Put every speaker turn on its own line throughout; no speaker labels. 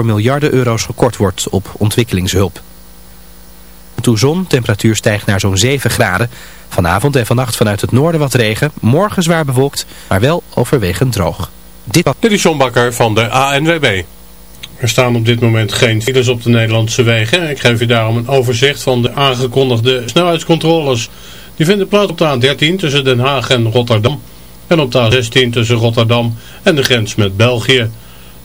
voor miljarden euro's gekort wordt op ontwikkelingshulp. Toe zon, temperatuur stijgt naar zo'n 7 graden. Vanavond en vannacht vanuit het noorden wat regen. Morgen zwaar bewolkt, maar wel overwegend droog.
Dit, Dit is John Bakker van de ANWB. Er staan op dit moment geen files op de Nederlandse wegen. Ik geef u daarom een overzicht van de aangekondigde snelheidscontroles. Die vinden plaats op de A13 tussen Den Haag en Rotterdam. En op de A16 tussen Rotterdam en de grens met België.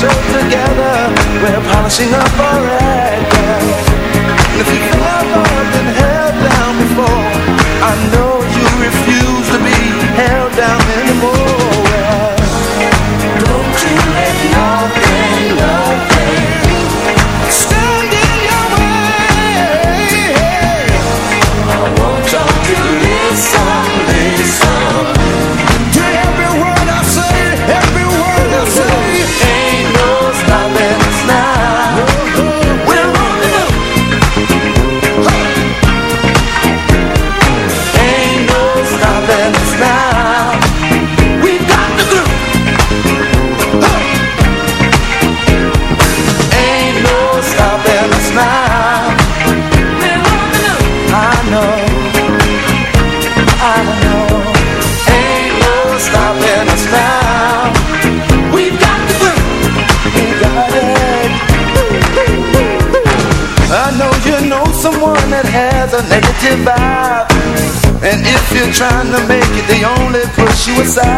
Show together. We're polishing up our act
suicide.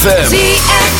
ZFM.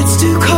it's too cold.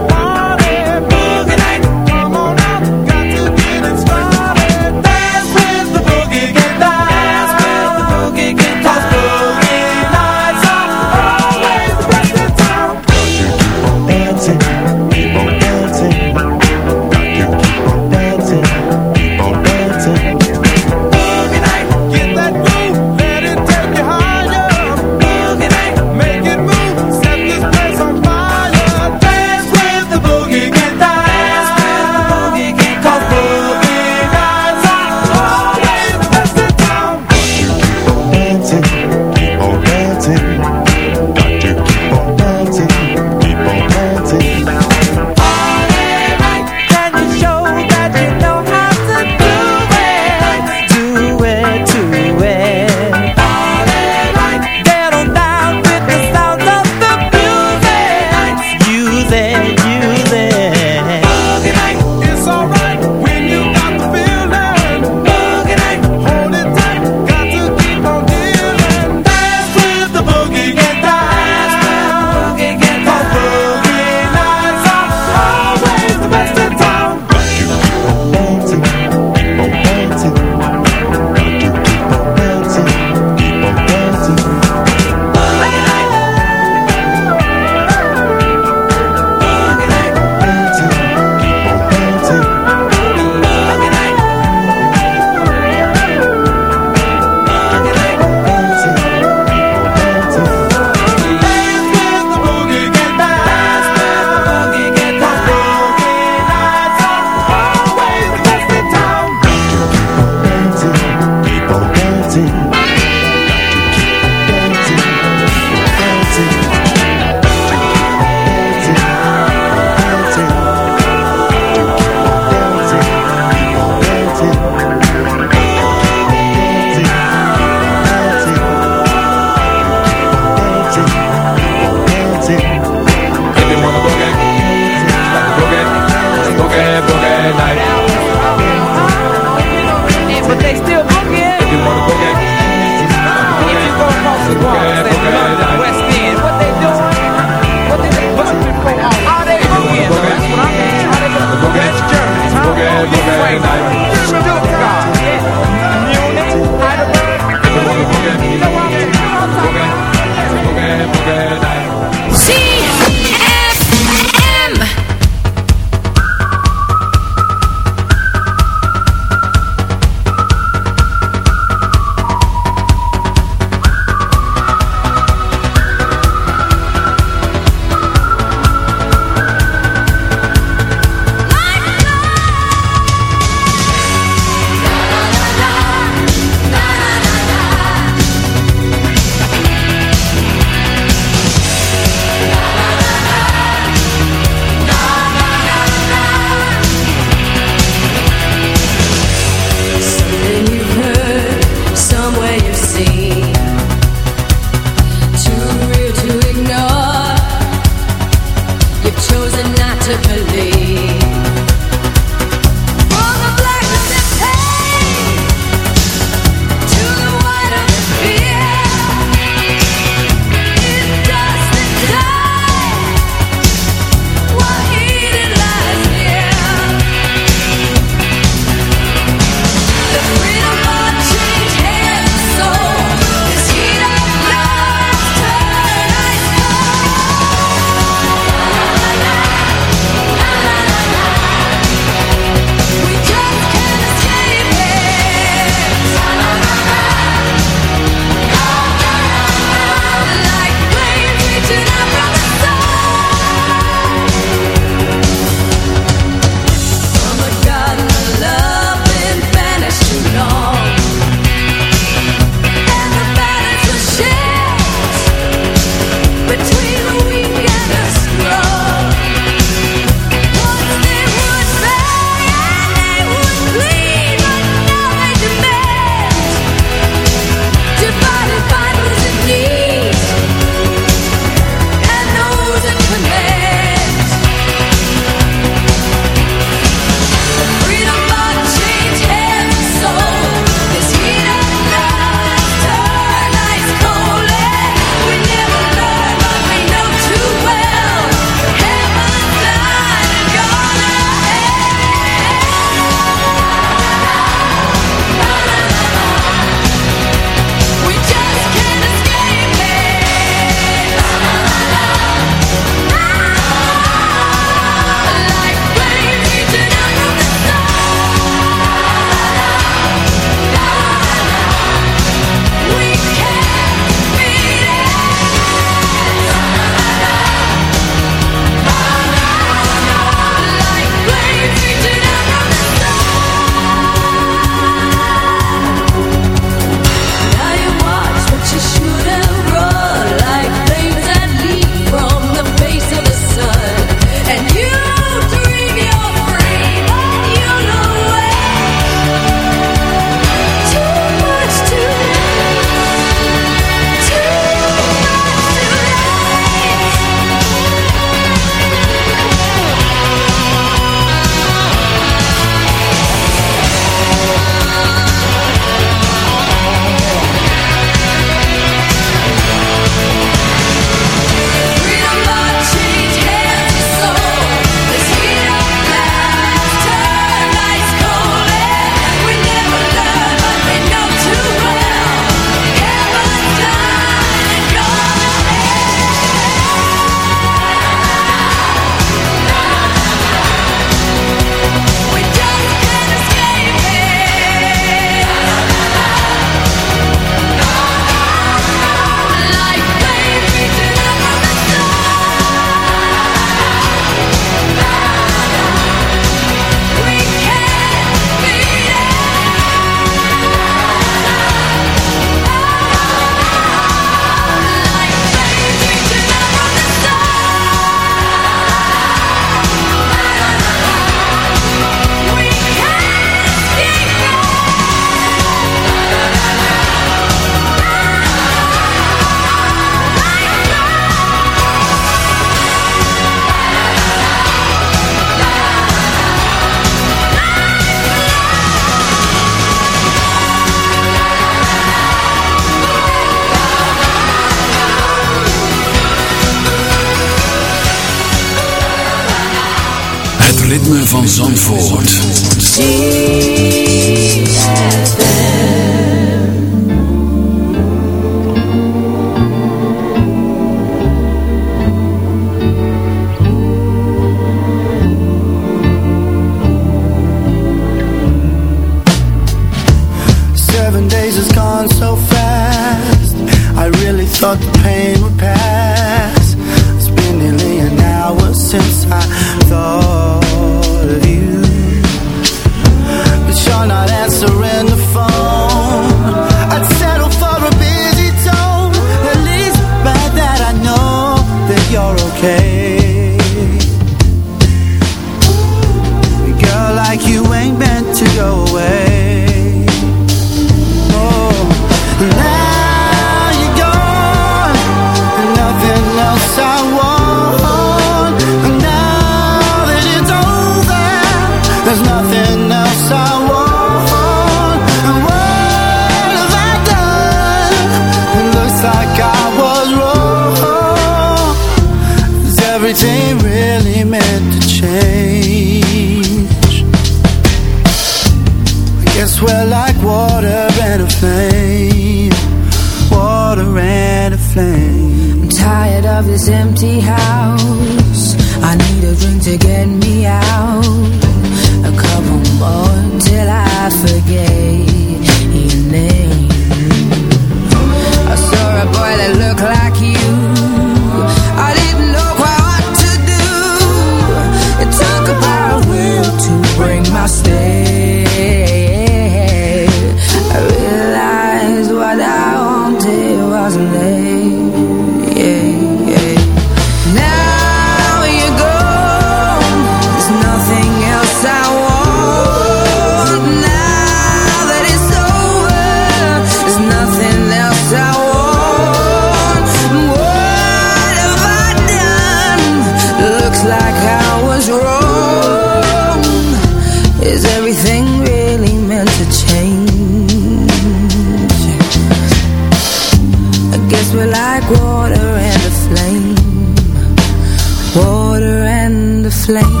flame.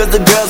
Cause the girls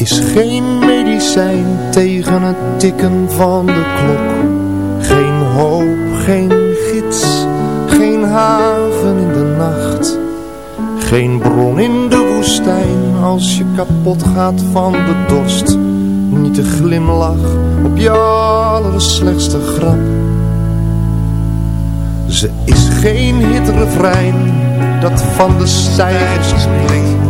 is
geen medicijn tegen het tikken van de klok. Geen hoop, geen gids, geen haven in de nacht. Geen bron in de woestijn als je kapot gaat van de dorst. Niet de glimlach op je allerslechtste grap. Ze is geen hitrefrein dat van de cijfers klinkt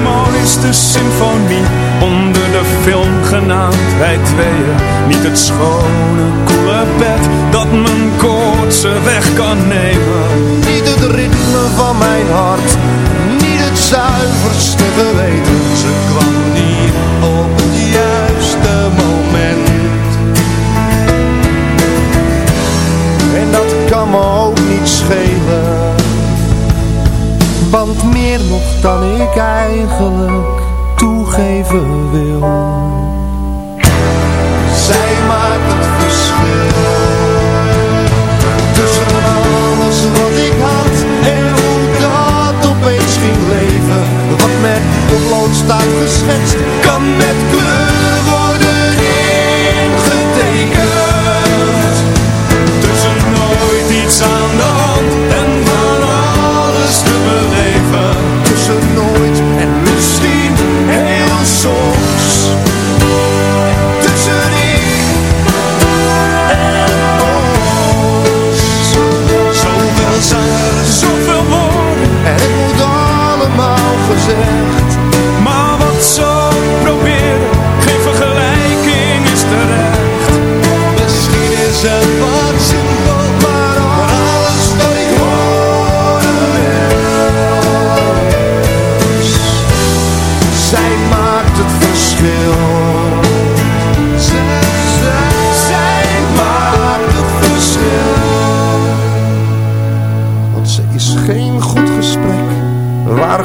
mooiste symfonie onder de film genaamd Wij tweeën. Niet het schone, koele bed dat mijn koortse weg kan nemen.
Niet het ritme van mijn hart, niet het zuiverste geweten. Dan ik eigenlijk toegeven wil. Zij maakt het verschil. Tussen alles wat ik had en hoe dat opeens ging leven. Wat met potlood staat geschetst, kan met kleur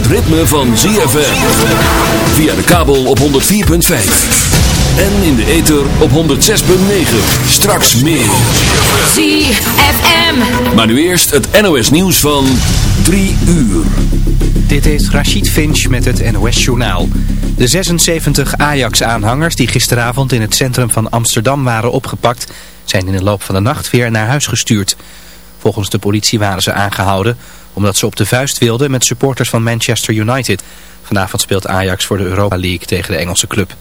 Het
ritme van ZFM. Via de kabel op 104.5. En in de ether op 106.9. Straks meer.
ZFM.
Maar nu eerst het NOS nieuws van 3 uur.
Dit is Rachid Finch met het NOS-journaal. De 76 Ajax-aanhangers die gisteravond in het centrum van Amsterdam waren opgepakt... zijn in de loop van de nacht weer naar huis gestuurd. Volgens de politie waren ze aangehouden omdat ze op de vuist wilden met supporters van Manchester United. Vanavond speelt Ajax voor de Europa League tegen de Engelse club.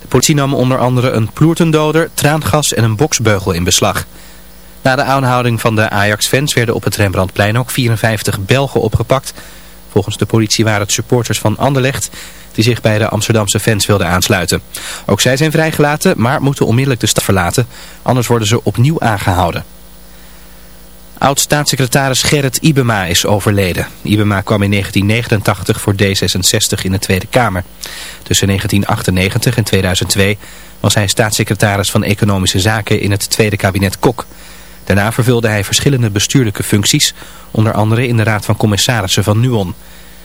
De politie nam onder andere een ploertendoder, traangas en een boksbeugel in beslag. Na de aanhouding van de Ajax-fans werden op het Rembrandtplein ook 54 Belgen opgepakt... Volgens de politie waren het supporters van Anderlecht die zich bij de Amsterdamse fans wilden aansluiten. Ook zij zijn vrijgelaten, maar moeten onmiddellijk de stad verlaten. Anders worden ze opnieuw aangehouden. Oud-staatssecretaris Gerrit Ibema is overleden. Ibema kwam in 1989 voor D66 in de Tweede Kamer. Tussen 1998 en 2002 was hij staatssecretaris van Economische Zaken in het Tweede Kabinet Kok. Daarna vervulde hij verschillende bestuurlijke functies, onder andere in de Raad van Commissarissen van Nuon.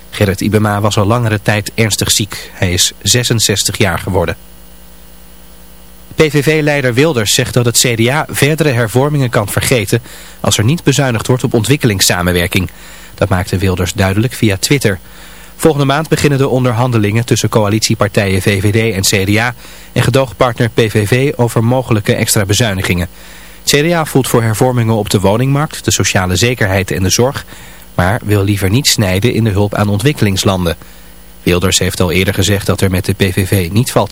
Gerrit Ibema was al langere tijd ernstig ziek. Hij is 66 jaar geworden. PVV-leider Wilders zegt dat het CDA verdere hervormingen kan vergeten als er niet bezuinigd wordt op ontwikkelingssamenwerking. Dat maakte Wilders duidelijk via Twitter. Volgende maand beginnen de onderhandelingen tussen coalitiepartijen VVD en CDA en gedoogpartner PVV over mogelijke extra bezuinigingen. CDA voelt voor hervormingen op de woningmarkt, de sociale zekerheid en de zorg, maar wil liever niet snijden in de hulp aan ontwikkelingslanden. Wilders heeft al eerder gezegd dat er met de PVV niet valt.